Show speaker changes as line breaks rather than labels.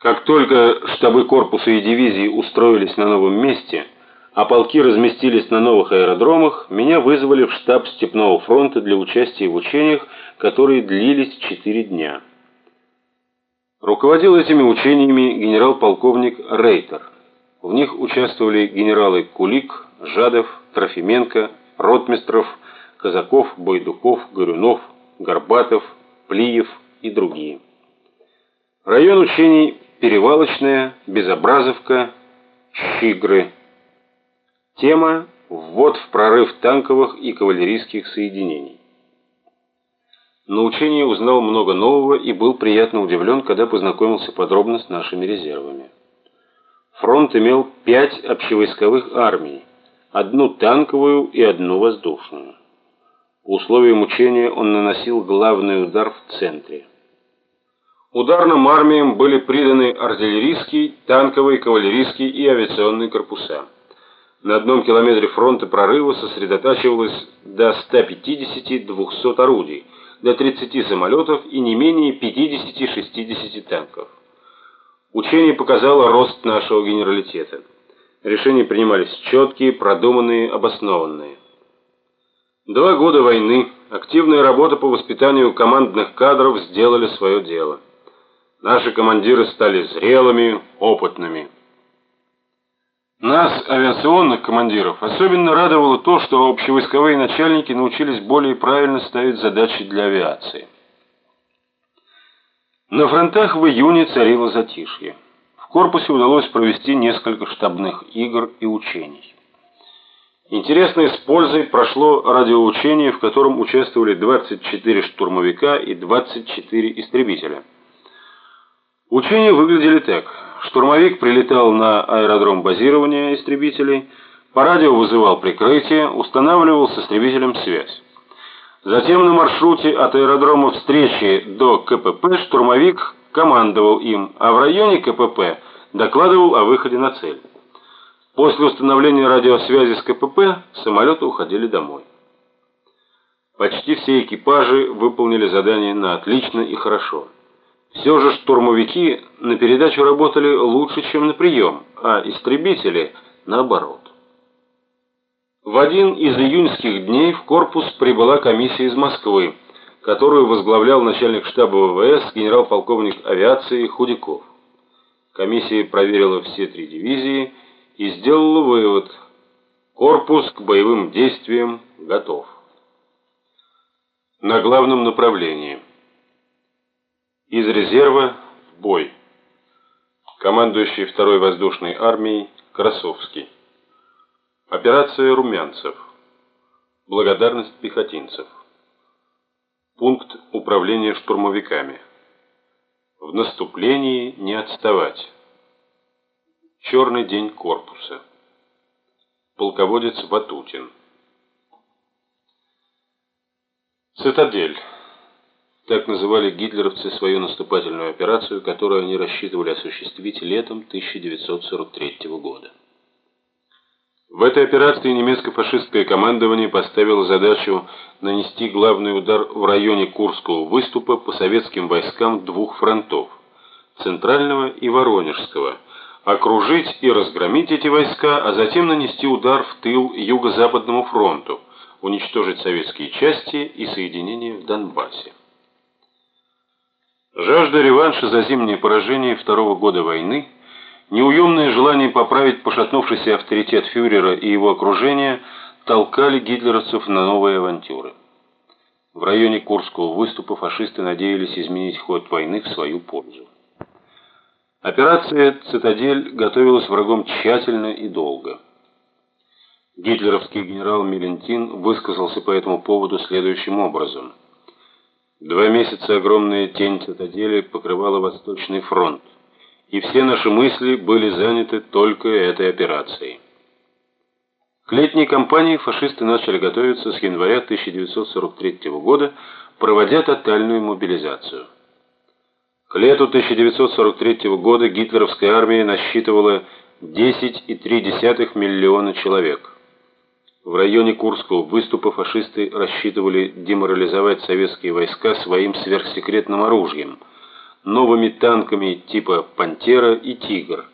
Как только штабы корпуса и дивизии устроились на новом месте, а полки разместились на новых аэродромах, меня вызвали в штаб Степного фронта для участия в учениях, которые длились четыре дня. Руководил этими учениями генерал-полковник Рейтер. В них участвовали генералы Кулик, Жадов, Трофименко, Ротмистров, Казаков, Бойдуков, Горюнов, Горбатов, Плиев и другие. Район учений Перевалочная, Безобразовка, Щигры. Тема ввод в прорыв танковых и кавалерийских соединений. На учении узнал много нового и был приятно удивлен, когда познакомился подробно с нашими резервами. Фронт имел пять общевойсковых армий, одну танковую и одну воздушную. По условиям учения он наносил главный удар в центре. Ударным армиям были приданы артиллерийский, танковый, кавалерийский и авиационный корпуса. На одном километре фронта прорыва сосредотачивалось до 150-200 орудий, до 30 самолетов и не менее 50-60 танков. Учение показало рост нашего генералитета. Решения принимались четкие, продуманные, обоснованные. Два года войны, активная работа по воспитанию командных кадров сделали свое дело. Наши командиры стали зрелыми, опытными. Нас, авиационных командиров, особенно радовало то, что общевойсковые начальники научились более правильно ставить задачи для авиации. На фронтах в июне царило затишье. В корпусе удалось провести несколько штабных игр и учений. Интересно и с пользой прошло радиоучение, в котором участвовали 24 штурмовика и 24 истребителя. Учения выглядели так. Штурмовик прилетал на аэродром базирования истребителей, по радио вызывал прикрытие, устанавливал с истребителем связь. Затем на маршруте от аэродрома встречи до КПП штурмовик командовал им, а в районе КПП докладывал о выходе на цель. После установления радиосвязи с КПП самолеты уходили домой. Почти все экипажи выполнили задание на отлично и хорошо. Все же штурмовики на передачу работали лучше, чем на прием, а истребители наоборот. В один из июньских дней в корпус прибыла комиссия из Москвы, которую возглавлял начальник штаба ВВС генерал-полковник авиации Худяков. Комиссия проверила все три дивизии и сделала вывод: корпус к боевым действиям готов. На главном направлении из резерва в бой. Командующий второй воздушной армией Красовский. Операция Румянцев. Благодарность пехотинцев. Пункт управления штурмовиками. В наступлении не отставать. Черный день корпуса. Полководец Ватутин. Цитадель. Так называли гитлеровцы свою наступательную операцию, которую они рассчитывали осуществить летом 1943 года. В этой операции немецко-фашистское командование поставило задачу нанести главный удар в районе Курского выступа по советским войскам двух фронтов – Центрального и Воронежского, окружить и разгромить эти войска, а затем нанести удар в тыл Юго-Западному фронту, уничтожить советские части и соединения в Донбассе. Жажда реванша за зимнее поражение второго года войны, неуемное желание поправить пошатнувшийся авторитет фюрера и его окружения толкали гитлеровцев на новые авантюры. В районе Курского выступа фашисты надеялись изменить ход войны в свою пользу. Операция «Цитадель» готовилась врагом тщательно и долго. Гитлеровский генерал Милентин высказался по этому поводу следующим образом – Два месяца огромная тень цитадели покрывала Восточный фронт, и все наши мысли были заняты только этой операцией. К летней кампании фашисты начали готовиться с января 1943 года, проводя тотальную мобилизацию. К лету 1943 года гитлеровская армия насчитывала 10,3 миллиона человек. В районе Курского выступа фашисты рассчитывали деморализовать советские войска своим сверхсекретным оружием, новыми танками типа «Пантера» и «Тигр»,